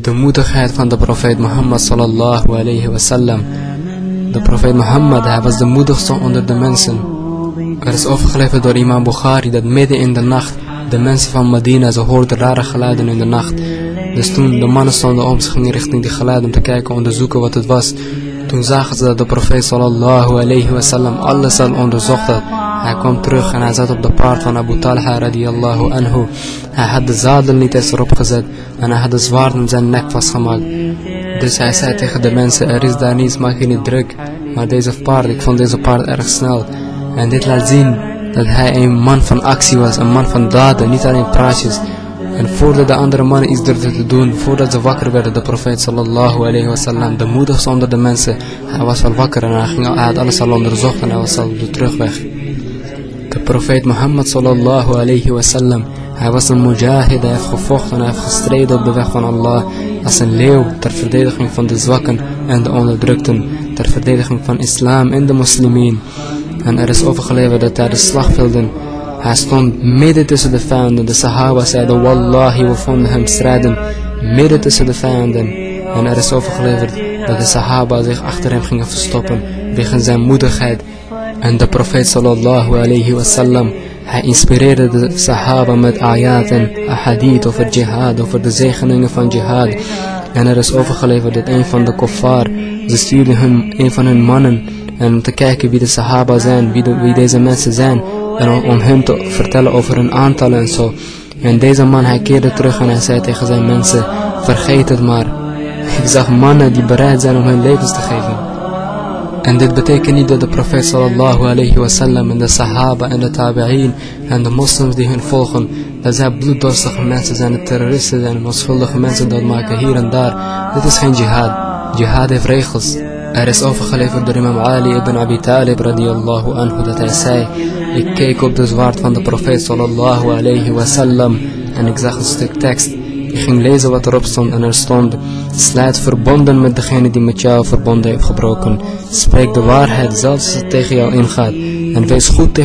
De moedigheid van de profeet Mohammed sallallahu alayhi wasallam. De profeet Mohammed, was de moedigste onder de mensen. Er is overgeleverd door imam Bukhari dat midden in de nacht de mensen van Medina, ze hoorden rare geluiden in de nacht. Dus toen de mannen stonden om, ze gingen richting die geluiden om te kijken, onderzoeken wat het was. Toen zagen ze dat de profeet sallallahu alayhi wasallam alles al onderzocht had. Hij kwam terug en hij zat op de paard van Abu Talha radiyallahu anhu. Hij had de zadel niet eens erop gezet en hij had de zwaard om zijn nek vastgemaakt. Dus hij zei tegen de mensen, er is daar niets, maak je niet druk. Maar deze paard, ik vond deze paard erg snel. En dit laat zien dat hij een man van actie was, een man van daden, niet alleen praatjes. En voordat de andere mannen iets durfden te doen, voordat ze wakker werden, de profeet sallallahu alayhi wasallam, de moedigste onder de mensen, hij was al wakker en hij, ging, hij had alles al onderzocht en hij was al op de terugweg. De profeet Mohammed sallallahu alayhi wasallam, hij was een mujahid, hij heeft gevochten en hij heeft gestreden op de weg van Allah als een leeuw ter verdediging van de zwakken en de onderdrukten, ter verdediging van islam en de moslimien. En er is overgeleverd dat tijdens slagvelden, hij stond midden tussen de vijanden. De Sahaba zeiden, Wallahi, we vonden hem strijden midden tussen de vijanden. En er is overgeleverd dat de Sahaba zich achter hem gingen verstoppen, wegens zijn moedigheid. En de profeet sallallahu alayhi wasallam, hij inspireerde de Sahaba met ayat en ahadith over jihad, over de zegeningen van jihad. En er is overgeleverd dat een van de kuffar, ze stuurden hun, een van hun mannen, en om te kijken wie de Sahaba zijn, wie, wie deze mensen zijn. En om, om te vertellen over hun aantallen en zo. En deze man, hij keerde terug en hij zei tegen zijn mensen, vergeet het maar. Ik zag mannen die bereid zijn om hun levens te geven. En dit betekent niet dat de profeet sallallahu en de sahaba en de tabi'in en de moslims die hun volgen, dat zij bloeddorstige mensen zijn, de terroristen zijn en onschuldige mensen dat maken hier en daar. Dit is geen jihad. Jihad heeft regels. Er is overgeleverd door imam Ali ibn Abi Talib radiyallahu anhu dat hij zei, ik keek op de zwaard van de profeet sallallahu en ik zag een stuk tekst. Ik ging lezen wat erop stond en er stond, sluit verbonden met degene die met jou verbonden heeft gebroken. Spreek de waarheid zelfs als het tegen jou ingaat en wees goed tegen